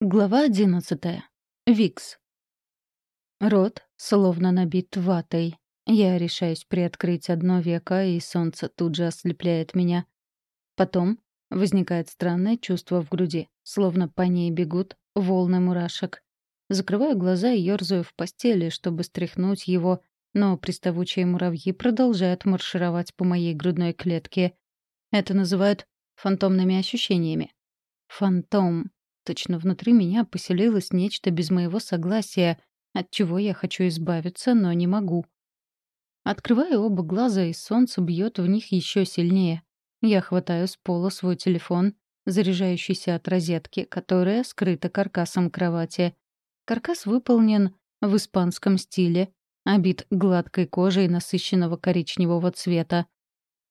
Глава одиннадцатая. Викс. Рот словно набит ватой. Я решаюсь приоткрыть одно веко, и солнце тут же ослепляет меня. Потом возникает странное чувство в груди, словно по ней бегут волны мурашек. Закрываю глаза и ёрзаю в постели, чтобы стряхнуть его, но приставучие муравьи продолжают маршировать по моей грудной клетке. Это называют фантомными ощущениями. Фантом. Точно внутри меня поселилось нечто без моего согласия, от чего я хочу избавиться, но не могу. Открываю оба глаза, и солнце бьет в них еще сильнее. Я хватаю с пола свой телефон, заряжающийся от розетки, которая скрыта каркасом кровати. Каркас выполнен в испанском стиле, обит гладкой кожей насыщенного коричневого цвета.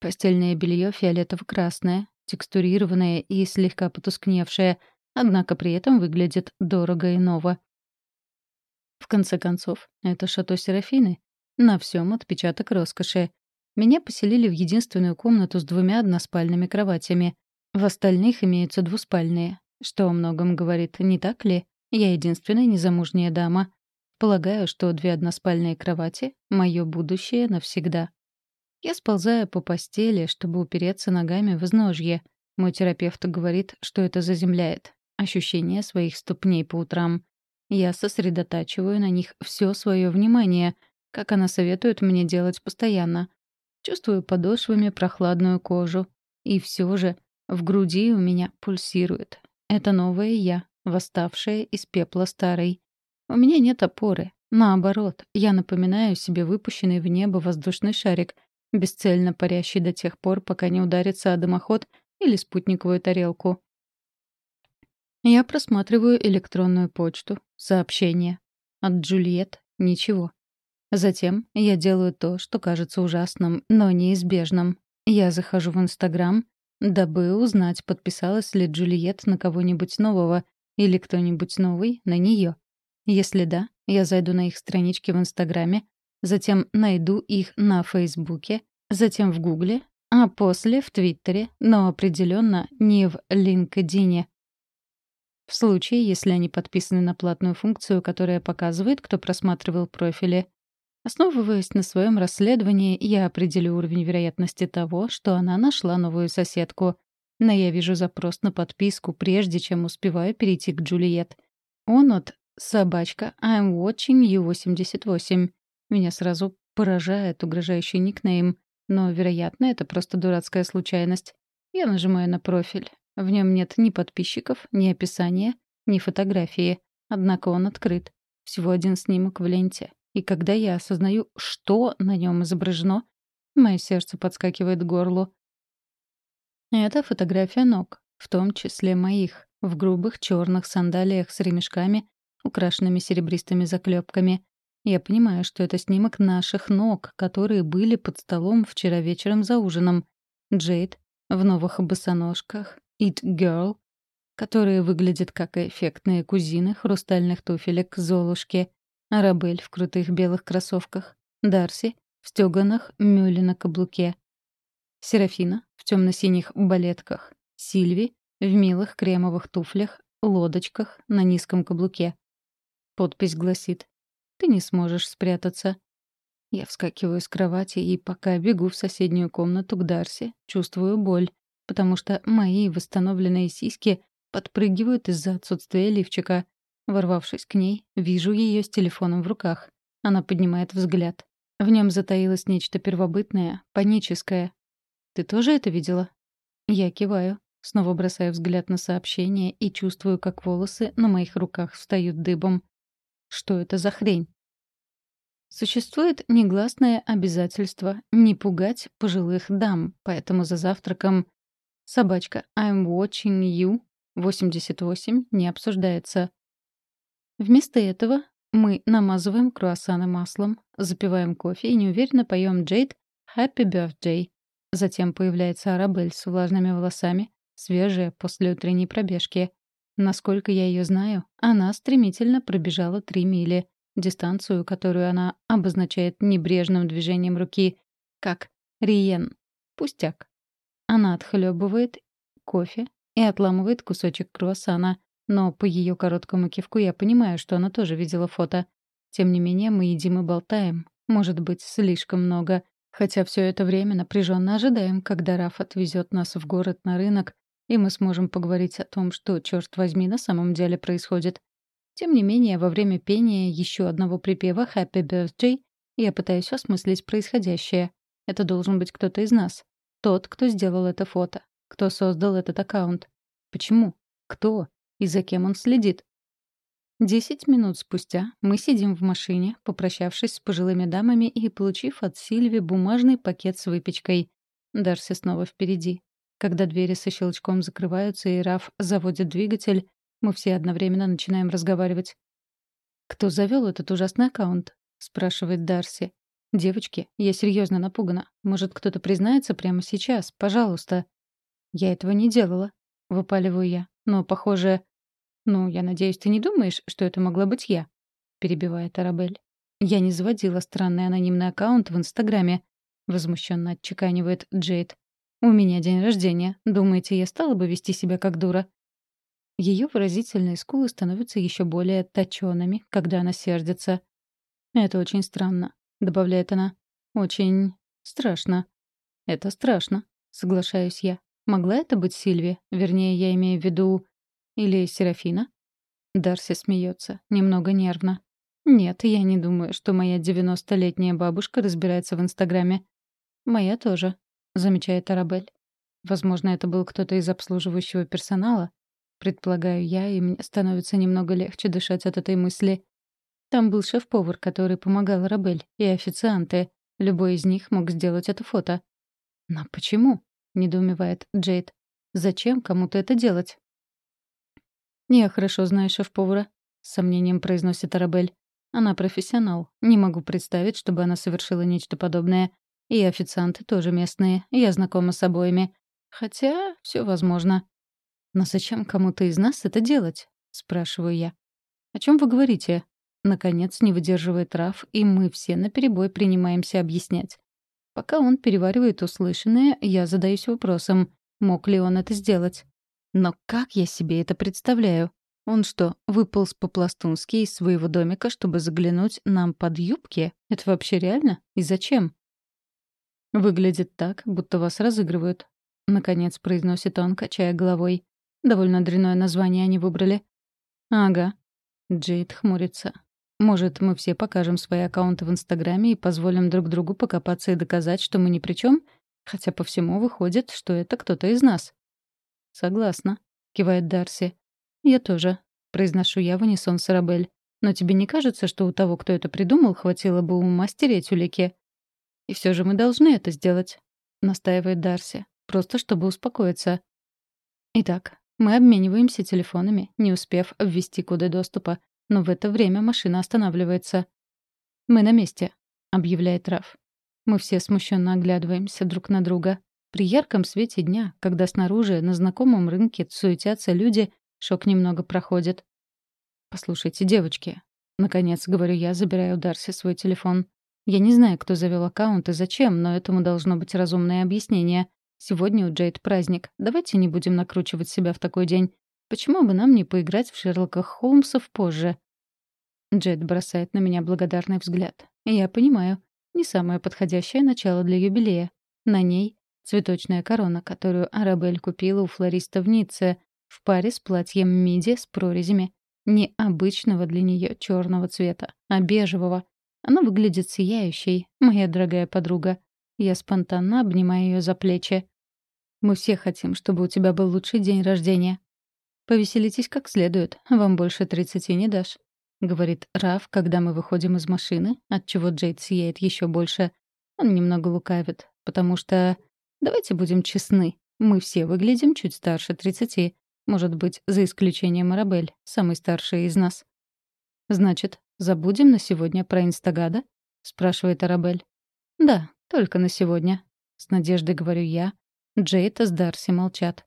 Постельное белье фиолетово-красное, текстурированное и слегка потускневшее — однако при этом выглядит дорого и ново. В конце концов, это шато Серафины. На всем отпечаток роскоши. Меня поселили в единственную комнату с двумя односпальными кроватями. В остальных имеются двуспальные. Что о многом говорит, не так ли? Я единственная незамужняя дама. Полагаю, что две односпальные кровати — мое будущее навсегда. Я сползаю по постели, чтобы упереться ногами в изножье. Мой терапевт говорит, что это заземляет ощущение своих ступней по утрам. Я сосредотачиваю на них все свое внимание, как она советует мне делать постоянно. Чувствую подошвами прохладную кожу. И все же в груди у меня пульсирует. Это новое я, восставшая из пепла старой. У меня нет опоры. Наоборот, я напоминаю себе выпущенный в небо воздушный шарик, бесцельно парящий до тех пор, пока не ударится о дымоход или спутниковую тарелку. Я просматриваю электронную почту, сообщения. От Джульет — ничего. Затем я делаю то, что кажется ужасным, но неизбежным. Я захожу в Инстаграм, дабы узнать, подписалась ли Джульет на кого-нибудь нового или кто-нибудь новый на нее. Если да, я зайду на их странички в Инстаграме, затем найду их на Фейсбуке, затем в Гугле, а после в Твиттере, но определенно не в LinkedIn. В случае, если они подписаны на платную функцию, которая показывает, кто просматривал профили. Основываясь на своем расследовании, я определю уровень вероятности того, что она нашла новую соседку. Но я вижу запрос на подписку, прежде чем успеваю перейти к Джульет. Он от «Собачка, I'm watching you 88». Меня сразу поражает угрожающий никнейм, но, вероятно, это просто дурацкая случайность. Я нажимаю на профиль. В нем нет ни подписчиков, ни описания, ни фотографии. Однако он открыт. Всего один снимок в ленте. И когда я осознаю, что на нем изображено, мое сердце подскакивает к горлу. Это фотография ног, в том числе моих, в грубых черных сандалиях с ремешками, украшенными серебристыми заклепками. Я понимаю, что это снимок наших ног, которые были под столом вчера вечером за ужином. Джейд в новых босоножках, It Girl, которые выглядят как эффектные кузины хрустальных туфелек Золушки, Арабель в крутых белых кроссовках, Дарси в стёганых мюли на каблуке, Серафина в темно-синих балетках, Сильви в милых кремовых туфлях, лодочках на низком каблуке. Подпись гласит «Ты не сможешь спрятаться». Я вскакиваю с кровати и, пока бегу в соседнюю комнату к Дарси, чувствую боль потому что мои восстановленные сиськи подпрыгивают из-за отсутствия лифчика. Ворвавшись к ней, вижу ее с телефоном в руках. Она поднимает взгляд. В нем затаилось нечто первобытное, паническое. «Ты тоже это видела?» Я киваю, снова бросаю взгляд на сообщение и чувствую, как волосы на моих руках встают дыбом. Что это за хрень? Существует негласное обязательство не пугать пожилых дам, поэтому за завтраком Собачка I'm watching you 88 не обсуждается. Вместо этого мы намазываем круассаны маслом, запиваем кофе и неуверенно поем Джейд «Happy Birthday». Затем появляется Арабель с влажными волосами, свежая после утренней пробежки. Насколько я ее знаю, она стремительно пробежала три мили, дистанцию, которую она обозначает небрежным движением руки, как «Риен». Пустяк. Она отхлебывает кофе и отламывает кусочек круассана. Но по ее короткому кивку я понимаю, что она тоже видела фото. Тем не менее, мы едим и болтаем. Может быть, слишком много. Хотя все это время напряженно ожидаем, когда Раф отвезет нас в город на рынок, и мы сможем поговорить о том, что, черт возьми, на самом деле происходит. Тем не менее, во время пения еще одного припева «Happy Birthday» я пытаюсь осмыслить происходящее. Это должен быть кто-то из нас. Тот, кто сделал это фото. Кто создал этот аккаунт. Почему? Кто? И за кем он следит? Десять минут спустя мы сидим в машине, попрощавшись с пожилыми дамами и получив от Сильви бумажный пакет с выпечкой. Дарси снова впереди. Когда двери со щелчком закрываются и Раф заводит двигатель, мы все одновременно начинаем разговаривать. «Кто завел этот ужасный аккаунт?» — спрашивает Дарси. «Девочки, я серьезно напугана. Может, кто-то признается прямо сейчас? Пожалуйста». «Я этого не делала», — выпаливаю я. «Но, похоже...» «Ну, я надеюсь, ты не думаешь, что это могла быть я?» — перебивает Арабель. «Я не заводила странный анонимный аккаунт в Инстаграме», — возмущенно отчеканивает Джейд. «У меня день рождения. Думаете, я стала бы вести себя как дура?» Ее выразительные скулы становятся еще более точёными, когда она сердится. «Это очень странно», — добавляет она. «Очень страшно». «Это страшно», — соглашаюсь я. «Могла это быть Сильви? Вернее, я имею в виду... Или Серафина?» Дарси смеется, немного нервно. «Нет, я не думаю, что моя девяностолетняя бабушка разбирается в Инстаграме». «Моя тоже», — замечает Арабель. «Возможно, это был кто-то из обслуживающего персонала?» Предполагаю я, и мне становится немного легче дышать от этой мысли. Там был шеф-повар, который помогал Рабель, и официанты. Любой из них мог сделать это фото. «Но почему?» — недоумевает Джейд. «Зачем кому-то это делать?» «Я хорошо знаю шеф-повара», — с сомнением произносит Арабель. «Она профессионал. Не могу представить, чтобы она совершила нечто подобное. И официанты тоже местные. Я знакома с обоими. Хотя все возможно. «Но зачем кому-то из нас это делать?» — спрашиваю я. «О чем вы говорите?» Наконец не выдерживает Раф, и мы все наперебой принимаемся объяснять. Пока он переваривает услышанное, я задаюсь вопросом, мог ли он это сделать. Но как я себе это представляю? Он что, выполз по-пластунски из своего домика, чтобы заглянуть нам под юбки? Это вообще реально? И зачем? Выглядит так, будто вас разыгрывают. Наконец произносит он, качая головой. Довольно дрянное название они выбрали. Ага. Джейд хмурится. Может, мы все покажем свои аккаунты в Инстаграме и позволим друг другу покопаться и доказать, что мы ни при чем? Хотя по всему выходит, что это кто-то из нас. Согласна, кивает Дарси. Я тоже, произношу я в унисон с Арабель. Но тебе не кажется, что у того, кто это придумал, хватило бы ума стереть улики? И все же мы должны это сделать, настаивает Дарси. Просто чтобы успокоиться. Итак, мы обмениваемся телефонами, не успев ввести коды доступа, но в это время машина останавливается. «Мы на месте», — объявляет Раф. Мы все смущенно оглядываемся друг на друга. При ярком свете дня, когда снаружи, на знакомом рынке, суетятся люди, шок немного проходит. «Послушайте, девочки», — наконец говорю я, забирая у Дарси свой телефон. «Я не знаю, кто завел аккаунт и зачем, но этому должно быть разумное объяснение. Сегодня у Джейд праздник. Давайте не будем накручивать себя в такой день. Почему бы нам не поиграть в Шерлока Холмсов позже?» Джейд бросает на меня благодарный взгляд. Я понимаю. Не самое подходящее начало для юбилея. На ней цветочная корона, которую Арабель купила у флориста в Ницце, в паре с платьем миди с прорезями. Не обычного для нее черного цвета, а бежевого. Она выглядит сияющей, моя дорогая подруга. Я спонтанно обнимаю ее за плечи. «Мы все хотим, чтобы у тебя был лучший день рождения». «Повеселитесь как следует, вам больше тридцати не дашь», — говорит Раф, когда мы выходим из машины, отчего Джейд сияет еще больше. Он немного лукавит, потому что... Давайте будем честны, мы все выглядим чуть старше тридцати. Может быть, за исключением Арабель, самый старший из нас. «Значит, забудем на сегодня про Инстагада?» — спрашивает Арабель. «Да, только на сегодня. С надеждой говорю я. Джейд с Дарси молчат.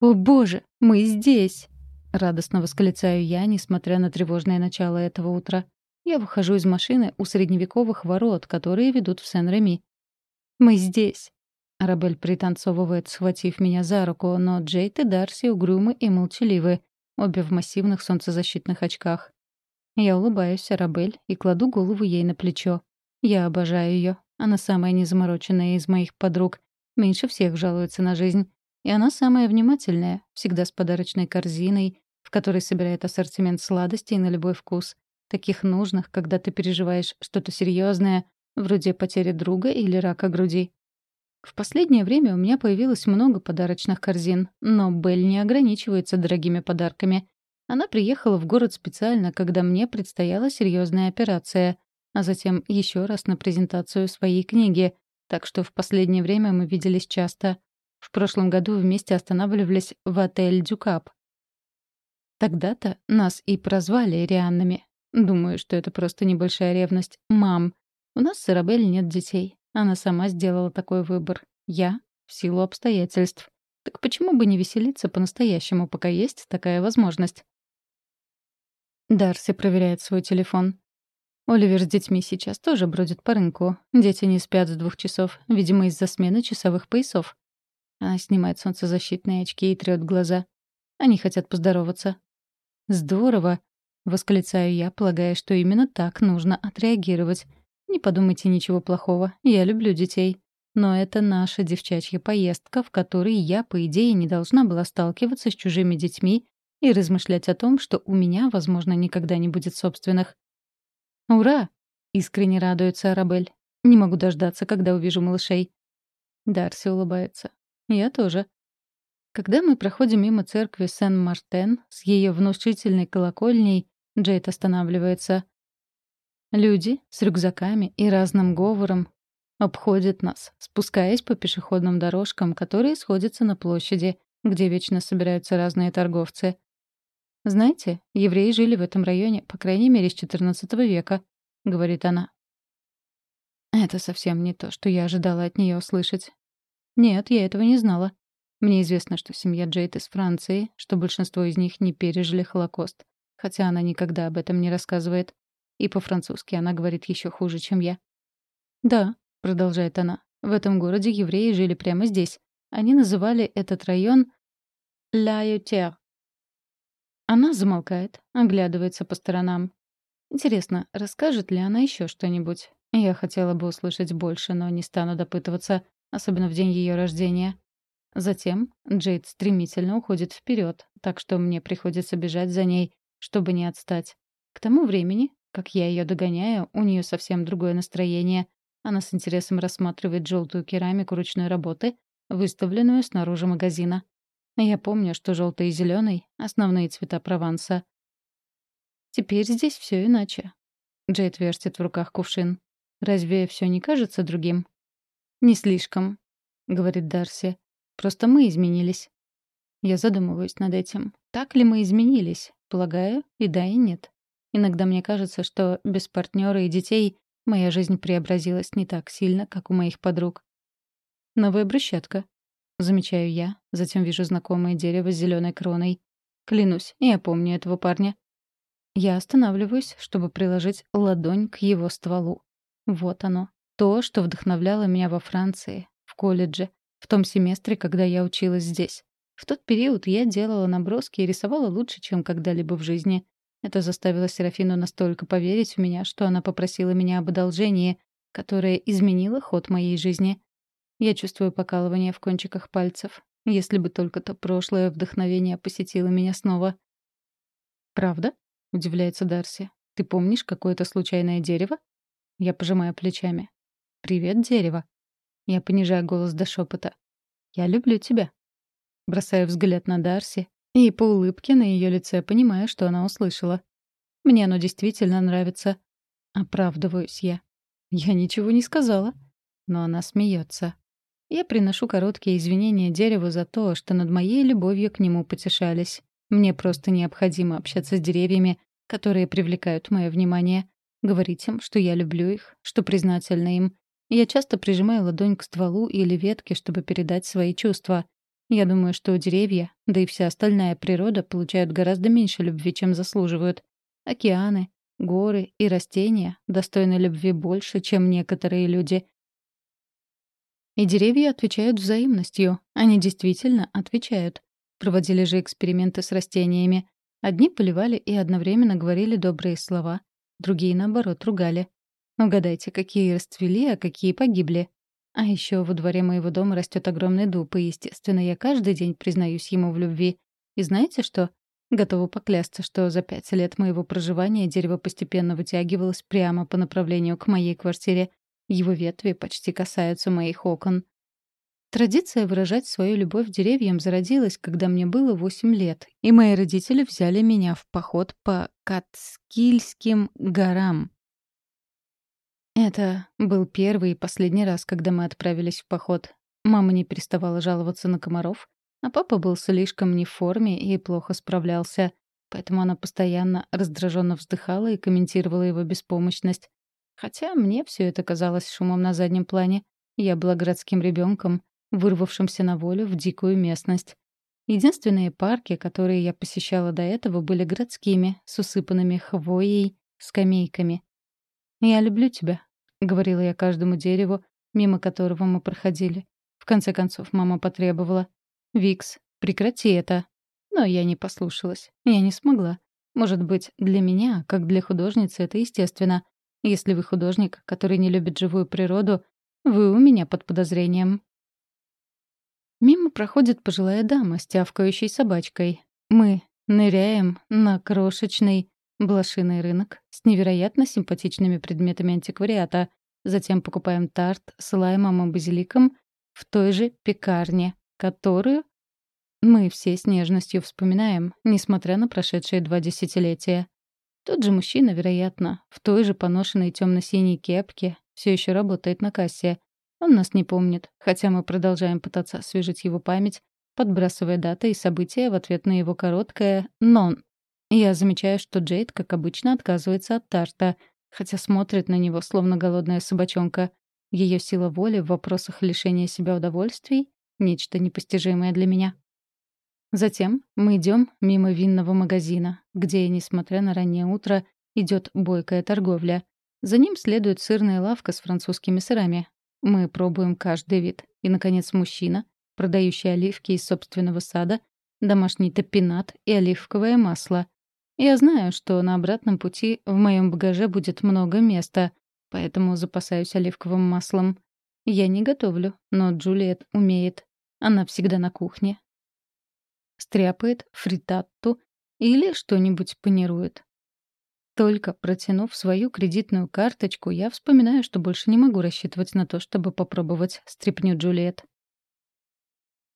«О боже, мы здесь!» Радостно восклицаю я, несмотря на тревожное начало этого утра. Я выхожу из машины у средневековых ворот, которые ведут в Сен-Реми. «Мы здесь!» Арабель пританцовывает, схватив меня за руку, но Джейд и Дарси угрюмы и молчаливы. обе в массивных солнцезащитных очках. Я улыбаюсь Арабель и кладу голову ей на плечо. Я обожаю ее. Она самая незамороченная из моих подруг. Меньше всех жалуется на жизнь. И она самая внимательная, всегда с подарочной корзиной, в которой собирает ассортимент сладостей на любой вкус. Таких нужных, когда ты переживаешь что-то серьезное, вроде потери друга или рака груди. В последнее время у меня появилось много подарочных корзин, но Белль не ограничивается дорогими подарками. Она приехала в город специально, когда мне предстояла серьезная операция, а затем еще раз на презентацию своей книги, так что в последнее время мы виделись часто. В прошлом году вместе останавливались в отель «Дюкап». Тогда-то нас и прозвали Рианнами. Думаю, что это просто небольшая ревность. Мам, у нас с Ирабель нет детей. Она сама сделала такой выбор. Я — в силу обстоятельств. Так почему бы не веселиться по-настоящему, пока есть такая возможность? Дарси проверяет свой телефон. Оливер с детьми сейчас тоже бродит по рынку. Дети не спят с двух часов, видимо, из-за смены часовых поясов. Она снимает солнцезащитные очки и трёт глаза. Они хотят поздороваться. «Здорово!» — восклицаю я, полагая, что именно так нужно отреагировать. «Не подумайте ничего плохого. Я люблю детей. Но это наша девчачья поездка, в которой я, по идее, не должна была сталкиваться с чужими детьми и размышлять о том, что у меня, возможно, никогда не будет собственных. «Ура!» — искренне радуется Арабель. «Не могу дождаться, когда увижу малышей». Дарси улыбается. «Я тоже». Когда мы проходим мимо церкви Сен-Мартен с ее внушительной колокольней, Джейд останавливается. Люди с рюкзаками и разным говором обходят нас, спускаясь по пешеходным дорожкам, которые сходятся на площади, где вечно собираются разные торговцы. «Знаете, евреи жили в этом районе, по крайней мере, с XIV века», — говорит она. Это совсем не то, что я ожидала от нее услышать. Нет, я этого не знала. Мне известно, что семья Джейд из Франции, что большинство из них не пережили Холокост, хотя она никогда об этом не рассказывает. И по-французски она говорит еще хуже, чем я. «Да», — продолжает она, — «в этом городе евреи жили прямо здесь. Они называли этот район «Ла Ютер», она замолкает, оглядывается по сторонам. Интересно, расскажет ли она еще что-нибудь? Я хотела бы услышать больше, но не стану допытываться, особенно в день ее рождения. Затем Джейд стремительно уходит вперед, так что мне приходится бежать за ней, чтобы не отстать. К тому времени, как я ее догоняю, у нее совсем другое настроение. Она с интересом рассматривает желтую керамику ручной работы, выставленную снаружи магазина. Я помню, что желтый и зеленый — основные цвета Прованса. Теперь здесь все иначе. Джейд вертит в руках кувшин. Разве все не кажется другим? Не слишком, говорит Дарси. Просто мы изменились. Я задумываюсь над этим. Так ли мы изменились? Полагаю, и да, и нет. Иногда мне кажется, что без партнера и детей моя жизнь преобразилась не так сильно, как у моих подруг. Новая брусчатка, Замечаю я, затем вижу знакомое дерево с зеленой кроной. Клянусь, я помню этого парня. Я останавливаюсь, чтобы приложить ладонь к его стволу. Вот оно. То, что вдохновляло меня во Франции, в колледже, в том семестре, когда я училась здесь. В тот период я делала наброски и рисовала лучше, чем когда-либо в жизни. Это заставило Серафину настолько поверить в меня, что она попросила меня об одолжении, которое изменило ход моей жизни. Я чувствую покалывание в кончиках пальцев. Если бы только то прошлое вдохновение посетило меня снова. «Правда?» — удивляется Дарси. «Ты помнишь какое-то случайное дерево?» Я пожимаю плечами. «Привет, дерево». Я понижаю голос до шепота. «Я люблю тебя». Бросаю взгляд на Дарси, и по улыбке на ее лице понимаю, что она услышала. Мне оно действительно нравится. Оправдываюсь я. Я ничего не сказала. Но она смеется. Я приношу короткие извинения дереву за то, что над моей любовью к нему потешались. Мне просто необходимо общаться с деревьями, которые привлекают мое внимание. Говорить им, что я люблю их, что признательна им. Я часто прижимаю ладонь к стволу или ветке, чтобы передать свои чувства. Я думаю, что деревья, да и вся остальная природа получают гораздо меньше любви, чем заслуживают. Океаны, горы и растения достойны любви больше, чем некоторые люди. И деревья отвечают взаимностью. Они действительно отвечают. Проводили же эксперименты с растениями. Одни поливали и одновременно говорили добрые слова, другие, наоборот, ругали. Угадайте, какие расцвели, а какие погибли. А еще во дворе моего дома растет огромный дуб, и, естественно, я каждый день признаюсь ему в любви. И знаете что? Готова поклясться, что за пять лет моего проживания дерево постепенно вытягивалось прямо по направлению к моей квартире. Его ветви почти касаются моих окон. Традиция выражать свою любовь деревьям зародилась, когда мне было восемь лет, и мои родители взяли меня в поход по Кацкильским горам. Это был первый и последний раз, когда мы отправились в поход. Мама не переставала жаловаться на комаров, а папа был слишком не в форме и плохо справлялся, поэтому она постоянно раздраженно вздыхала и комментировала его беспомощность. Хотя мне все это казалось шумом на заднем плане. Я была городским ребенком, вырвавшимся на волю в дикую местность. Единственные парки, которые я посещала до этого, были городскими, с усыпанными хвоей, скамейками. «Я люблю тебя», — говорила я каждому дереву, мимо которого мы проходили. В конце концов, мама потребовала. «Викс, прекрати это». Но я не послушалась. Я не смогла. Может быть, для меня, как для художницы, это естественно. Если вы художник, который не любит живую природу, вы у меня под подозрением. Мимо проходит пожилая дама с тявкающей собачкой. Мы ныряем на крошечный блошиный рынок с невероятно симпатичными предметами антиквариата. Затем покупаем тарт с лаймом и базиликом в той же пекарне, которую мы все с нежностью вспоминаем, несмотря на прошедшие два десятилетия. Тот же мужчина, вероятно, в той же поношенной темно-синей кепке, все еще работает на кассе. Он нас не помнит, хотя мы продолжаем пытаться освежить его память, подбрасывая даты и события в ответ на его короткое «нон», я замечаю, что Джейд, как обычно, отказывается от тарта, хотя смотрит на него, словно голодная собачонка. Ее сила воли в вопросах лишения себя удовольствий — нечто непостижимое для меня. Затем мы идем мимо винного магазина, где, несмотря на раннее утро, идет бойкая торговля. За ним следует сырная лавка с французскими сырами. Мы пробуем каждый вид. И, наконец, мужчина, продающий оливки из собственного сада, домашний топинат и оливковое масло. Я знаю, что на обратном пути в моем багаже будет много места, поэтому запасаюсь оливковым маслом. Я не готовлю, но Джулиет умеет. Она всегда на кухне. Стряпает фритатту или что-нибудь панирует. Только протянув свою кредитную карточку, я вспоминаю, что больше не могу рассчитывать на то, чтобы попробовать стряпню Джулиет.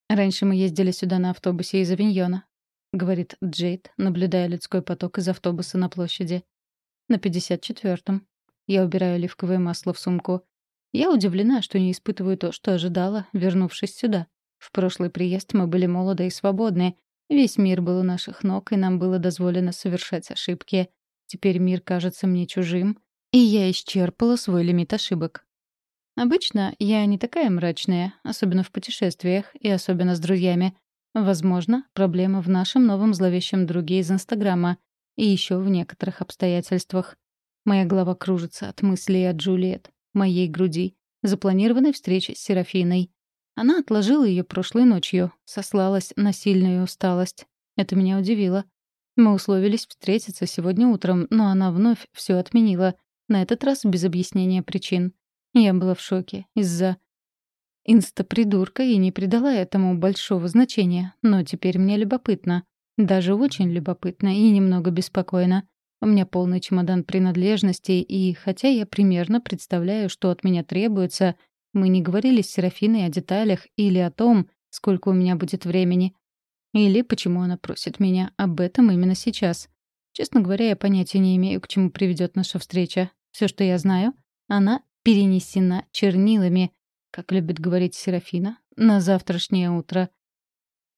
Раньше мы ездили сюда на автобусе из Авиньона. — говорит Джейд, наблюдая людской поток из автобуса на площади. «На 54-м. Я убираю оливковое масло в сумку. Я удивлена, что не испытываю то, что ожидала, вернувшись сюда. В прошлый приезд мы были молоды и свободны. Весь мир был у наших ног, и нам было дозволено совершать ошибки. Теперь мир кажется мне чужим, и я исчерпала свой лимит ошибок. Обычно я не такая мрачная, особенно в путешествиях и особенно с друзьями. Возможно, проблема в нашем новом зловещем друге из Инстаграма и еще в некоторых обстоятельствах. Моя голова кружится от мыслей о Джулиет, моей груди, запланированной встрече с Серафиной. Она отложила ее прошлой ночью, сослалась на сильную усталость. Это меня удивило. Мы условились встретиться сегодня утром, но она вновь все отменила, на этот раз без объяснения причин. Я была в шоке из-за инстапридурка и не придала этому большого значения, но теперь мне любопытно. Даже очень любопытно и немного беспокойно. У меня полный чемодан принадлежностей, и хотя я примерно представляю, что от меня требуется, мы не говорили с Серафиной о деталях или о том, сколько у меня будет времени. Или почему она просит меня об этом именно сейчас. Честно говоря, я понятия не имею, к чему приведет наша встреча. Все, что я знаю, она перенесена чернилами, как любит говорить Серафина, на завтрашнее утро.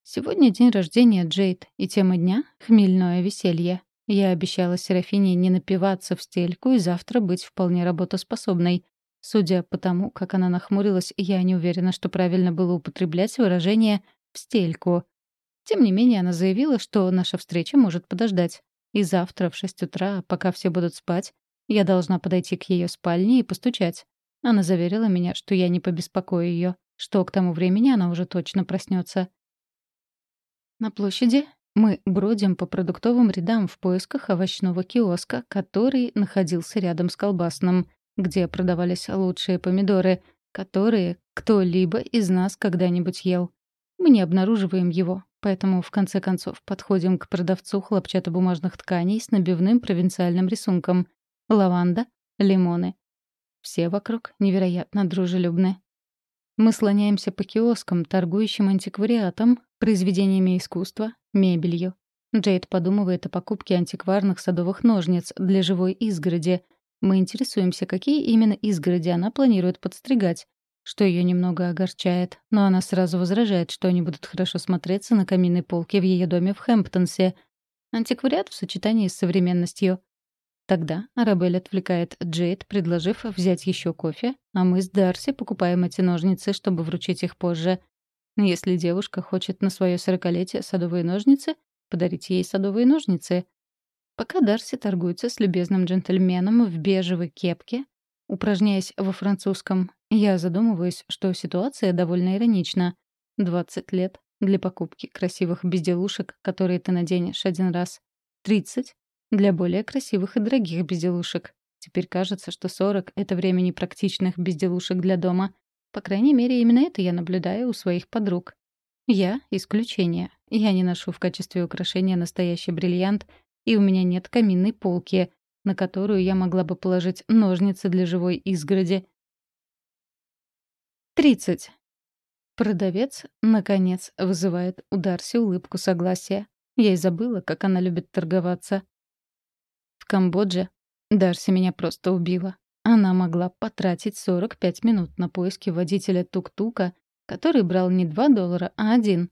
Сегодня день рождения Джейд, и тема дня — хмельное веселье. Я обещала Серафине не напиваться в стельку и завтра быть вполне работоспособной. Судя по тому, как она нахмурилась, я не уверена, что правильно было употреблять выражение «в стельку». Тем не менее, она заявила, что наша встреча может подождать. И завтра в шесть утра, пока все будут спать, я должна подойти к ее спальне и постучать. Она заверила меня, что я не побеспокою ее, что к тому времени она уже точно проснется. На площади Мы бродим по продуктовым рядам в поисках овощного киоска, который находился рядом с колбасным, где продавались лучшие помидоры, которые кто-либо из нас когда-нибудь ел. Мы не обнаруживаем его, поэтому в конце концов подходим к продавцу хлопчатобумажных тканей с набивным провинциальным рисунком — лаванда, лимоны. Все вокруг невероятно дружелюбны. Мы слоняемся по киоскам, торгующим антиквариатом, произведениями искусства, мебелью. Джейд подумывает о покупке антикварных садовых ножниц для живой изгороди. Мы интересуемся, какие именно изгороди она планирует подстригать, что ее немного огорчает, но она сразу возражает, что они будут хорошо смотреться на каминной полке в ее доме в Хэмптонсе. Антиквариат в сочетании с современностью. Тогда Арабель отвлекает Джейд, предложив взять еще кофе, а мы с Дарси покупаем эти ножницы, чтобы вручить их позже. Если девушка хочет на свое сорокалетие садовые ножницы, подарите ей садовые ножницы. Пока Дарси торгуется с любезным джентльменом в бежевой кепке, упражняясь во французском, я задумываюсь, что ситуация довольно иронична. 20 лет для покупки красивых безделушек, которые ты наденешь один раз. 30 для более красивых и дорогих безделушек. Теперь кажется, что 40 — это время непрактичных безделушек для дома. По крайней мере, именно это я наблюдаю у своих подруг. Я — исключение. Я не ношу в качестве украшения настоящий бриллиант, и у меня нет каминной полки, на которую я могла бы положить ножницы для живой изгороди. Тридцать. Продавец, наконец, вызывает у Дарси улыбку согласия. Я и забыла, как она любит торговаться. Камбодже Дарси меня просто убила. Она могла потратить 45 минут на поиски водителя тук-тука, который брал не 2 доллара, а один.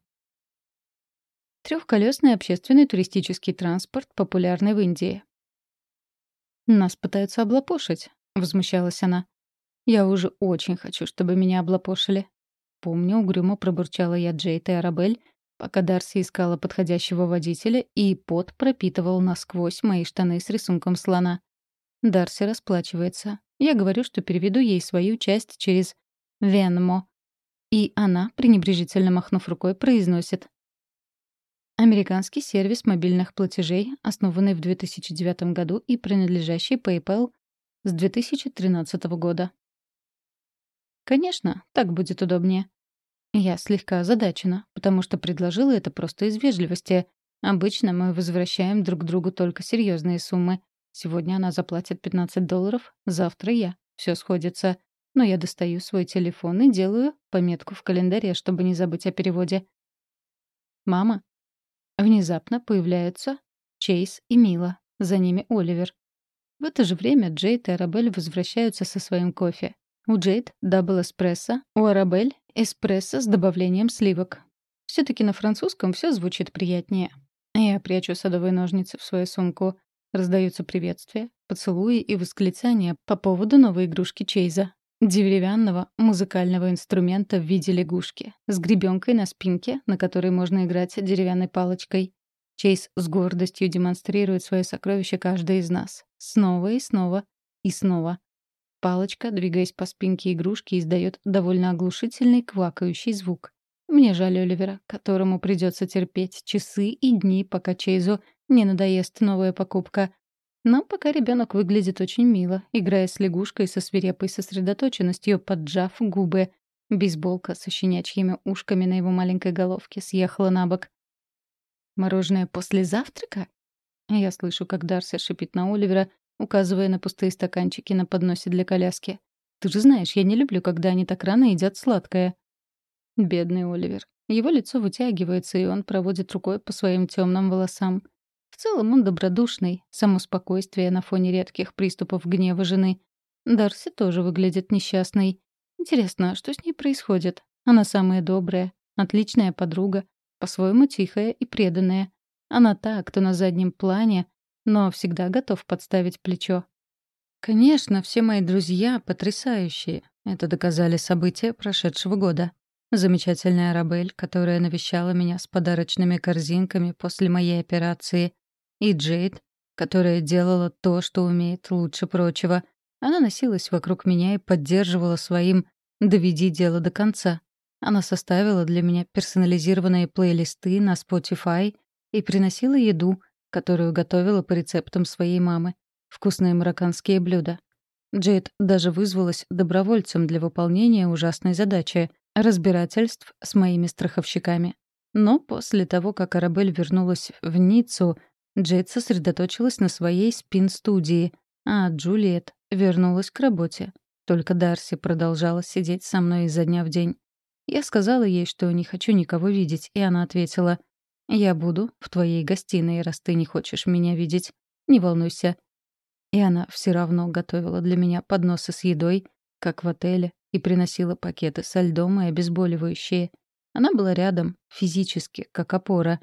Трехколесный общественный туристический транспорт, популярный в Индии. «Нас пытаются облапошить», — возмущалась она. «Я уже очень хочу, чтобы меня облапошили». Помню, угрюмо пробурчала я Джейт и Арабель, пока Дарси искала подходящего водителя, и пот пропитывал насквозь мои штаны с рисунком слона. Дарси расплачивается. Я говорю, что переведу ей свою часть через «Венмо». И она, пренебрежительно махнув рукой, произносит. Американский сервис мобильных платежей, основанный в 2009 году и принадлежащий PayPal с 2013 года. Конечно, так будет удобнее. Я слегка озадачена, потому что предложила это просто из вежливости. Обычно мы возвращаем друг другу только серьезные суммы. Сегодня она заплатит 15 долларов, завтра я. Все сходится. Но я достаю свой телефон и делаю пометку в календаре, чтобы не забыть о переводе. «Мама». Внезапно появляются Чейз и Мила. За ними Оливер. В это же время Джейд и Арабель возвращаются со своим кофе. У Джейд — double эспрессо, у Арабель — эспрессо с добавлением сливок. все таки на французском все звучит приятнее. Я прячу садовые ножницы в свою сумку. Раздаются приветствия, поцелуи и восклицания по поводу новой игрушки Чейза. Деревянного музыкального инструмента в виде лягушки, с гребенкой на спинке, на которой можно играть деревянной палочкой. Чейз с гордостью демонстрирует свое сокровище каждой из нас. Снова и снова и снова. Палочка, двигаясь по спинке игрушки, издает довольно оглушительный квакающий звук. Мне жаль Оливера, которому придется терпеть часы и дни, пока Чейзу не надоест новая покупка. Но пока ребенок выглядит очень мило, играя с лягушкой со свирепой сосредоточенностью, поджав губы. Бейсболка со щенячьими ушками на его маленькой головке съехала на бок. «Мороженое после завтрака?» Я слышу, как Дарси шипит на Оливера, указывая на пустые стаканчики на подносе для коляски. «Ты же знаешь, я не люблю, когда они так рано едят сладкое». Бедный Оливер. Его лицо вытягивается, и он проводит рукой по своим темным волосам. В целом он добродушный, само спокойствие на фоне редких приступов гнева жены. Дарси тоже выглядит несчастной. Интересно, что с ней происходит? Она самая добрая, отличная подруга, по-своему тихая и преданная. Она та, кто на заднем плане, но всегда готов подставить плечо. Конечно, все мои друзья потрясающие. Это доказали события прошедшего года. Замечательная Рабель, которая навещала меня с подарочными корзинками после моей операции. И Джейд, которая делала то, что умеет лучше прочего. Она носилась вокруг меня и поддерживала своим «доведи дело до конца». Она составила для меня персонализированные плейлисты на Spotify и приносила еду, которую готовила по рецептам своей мамы. Вкусные марокканские блюда. Джейд даже вызвалась добровольцем для выполнения ужасной задачи — разбирательств с моими страховщиками. Но после того, как Арабель вернулась в Ниццу, Джейд сосредоточилась на своей спин-студии, а Джулиет вернулась к работе. Только Дарси продолжала сидеть со мной изо дня в день. Я сказала ей, что не хочу никого видеть, и она ответила, «Я буду в твоей гостиной, раз ты не хочешь меня видеть. Не волнуйся». И она все равно готовила для меня подносы с едой, как в отеле, и приносила пакеты со льдом и обезболивающие. Она была рядом, физически, как опора,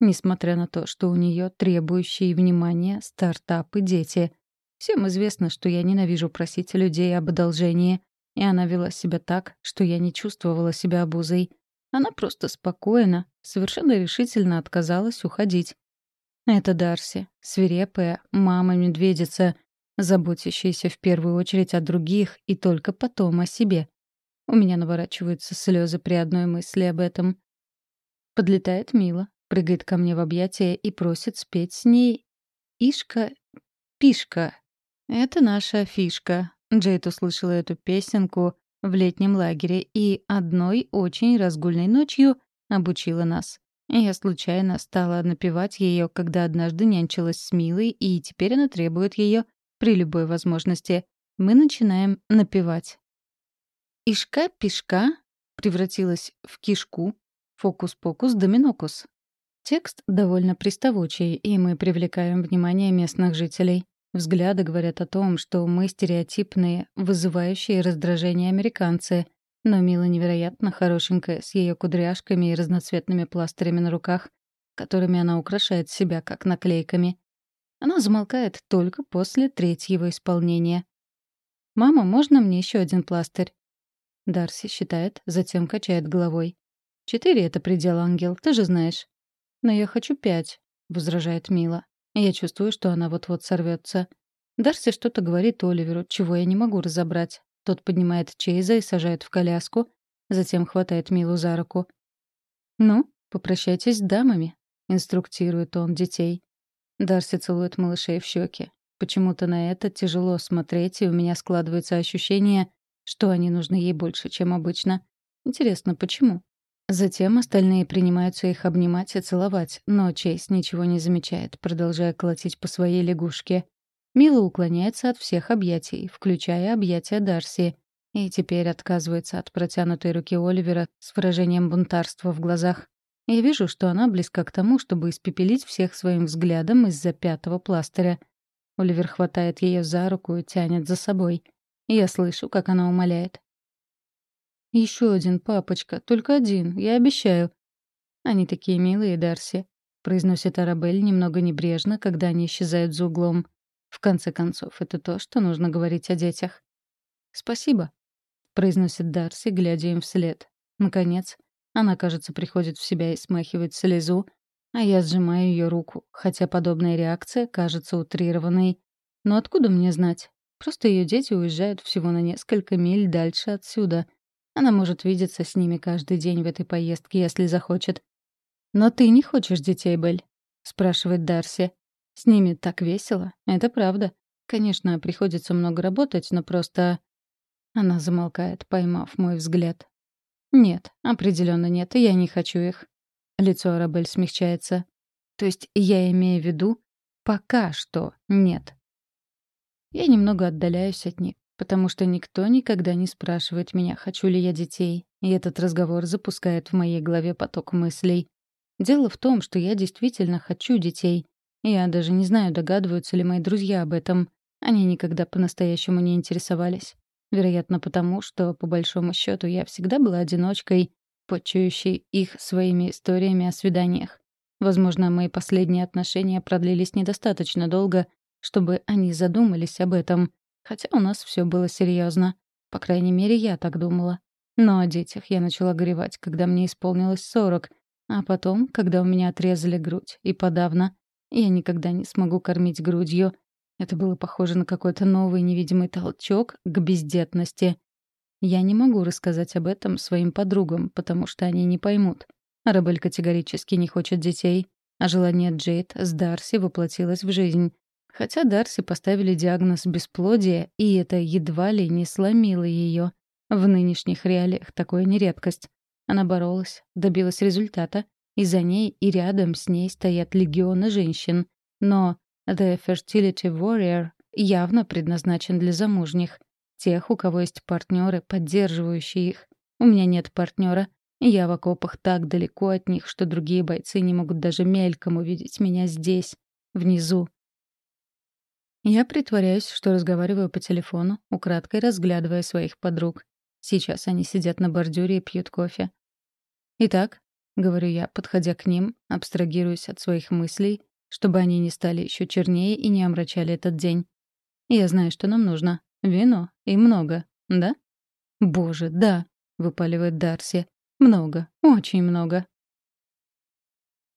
несмотря на то, что у нее требующие внимания стартапы дети. Всем известно, что я ненавижу просить людей об одолжении, и она вела себя так, что я не чувствовала себя обузой. Она просто спокойно, совершенно решительно отказалась уходить. Это Дарси, свирепая мама-медведица, заботящаяся в первую очередь о других и только потом о себе. У меня наворачиваются слезы при одной мысли об этом. Подлетает Мила, прыгает ко мне в объятия и просит спеть с ней «Ишка, пишка». Это наша фишка. Джейд услышала эту песенку в летнем лагере и одной очень разгульной ночью обучила нас. Я случайно стала напевать ее, когда однажды нянчилась с Милой, и теперь она требует ее при любой возможности. Мы начинаем напевать. Ишка-пешка превратилась в кишку, фокус-покус доминокус. Текст довольно приставучий, и мы привлекаем внимание местных жителей. Взгляды говорят о том, что мы стереотипные, вызывающие раздражение американцы, но Мила невероятно хорошенькая, с ее кудряшками и разноцветными пластырями на руках, которыми она украшает себя как наклейками. Она замолкает только после третьего исполнения. «Мама, можно мне еще один пластырь?» Дарси считает, затем качает головой. «Четыре — это предел, ангел, ты же знаешь». «Но я хочу пять», — возражает Мила. Я чувствую, что она вот-вот сорвется. Дарси что-то говорит Оливеру, чего я не могу разобрать. Тот поднимает Чейза и сажает в коляску, затем хватает Милу за руку. «Ну, попрощайтесь с дамами», — инструктирует он детей. Дарси целует малышей в щеки. Почему-то на это тяжело смотреть, и у меня складывается ощущение, что они нужны ей больше, чем обычно. Интересно, почему? Затем остальные принимаются их обнимать и целовать, но Чейз ничего не замечает, продолжая колотить по своей лягушке. Мила уклоняется от всех объятий, включая объятия Дарси, и теперь отказывается от протянутой руки Оливера с выражением бунтарства в глазах. Я вижу, что она близка к тому, чтобы испепелить всех своим взглядом из-за пятого пластыря. Оливер хватает ее за руку и тянет за собой — я слышу, как она умоляет. Еще один, папочка, только один, я обещаю». «Они такие милые, Дарси», — произносит Арабель немного небрежно, когда они исчезают за углом. В конце концов, это то, что нужно говорить о детях. «Спасибо», — произносит Дарси, глядя им вслед. Наконец, она, кажется, приходит в себя и смахивает слезу, а я сжимаю ее руку, хотя подобная реакция кажется утрированной. Но откуда мне знать? Просто ее дети уезжают всего на несколько миль дальше отсюда. Она может видеться с ними каждый день в этой поездке, если захочет. «Но ты не хочешь детей, Белль?» — спрашивает Дарси. «С ними так весело. Это правда. Конечно, приходится много работать, но просто...» Она замолкает, поймав мой взгляд. «Нет, определенно нет, я не хочу их». Лицо Арабель смягчается. «То есть я имею в виду, пока что нет». Я немного отдаляюсь от них, потому что никто никогда не спрашивает меня, хочу ли я детей, и этот разговор запускает в моей голове поток мыслей. Дело в том, что я действительно хочу детей. Я даже не знаю, догадываются ли мои друзья об этом. Они никогда по-настоящему не интересовались. Вероятно, потому что, по большому счету, я всегда была одиночкой, подчующей их своими историями о свиданиях. Возможно, мои последние отношения продлились недостаточно долго, чтобы они задумались об этом, хотя у нас все было серьезно. По крайней мере, я так думала. Но о детях я начала горевать, когда мне исполнилось сорок, а потом, когда у меня отрезали грудь, и подавно. Я никогда не смогу кормить грудью. Это было похоже на какой-то новый невидимый толчок к бездетности. Я не могу рассказать об этом своим подругам, потому что они не поймут. Арабель категорически не хочет детей. а желание Джейд с Дарси воплотилось в жизнь. Хотя Дарси поставили диагноз бесплодия, и это едва ли не сломило ее. В нынешних реалиях такое не редкость. Она боролась, добилась результата, и за ней и рядом с ней стоят легионы женщин. Но The Fertility Warrior явно предназначен для замужних. Тех, у кого есть партнеры, поддерживающие их. У меня нет партнера. Я в окопах так далеко от них, что другие бойцы не могут даже мельком увидеть меня здесь, внизу. Я притворяюсь, что разговариваю по телефону, украдкой разглядывая своих подруг. Сейчас они сидят на бордюре и пьют кофе. «Итак», — говорю я, подходя к ним, абстрагируясь от своих мыслей, чтобы они не стали еще чернее и не омрачали этот день. «Я знаю, что нам нужно. Вино. И много. Да?» «Боже, да», — выпаливает Дарси. «Много. Очень много».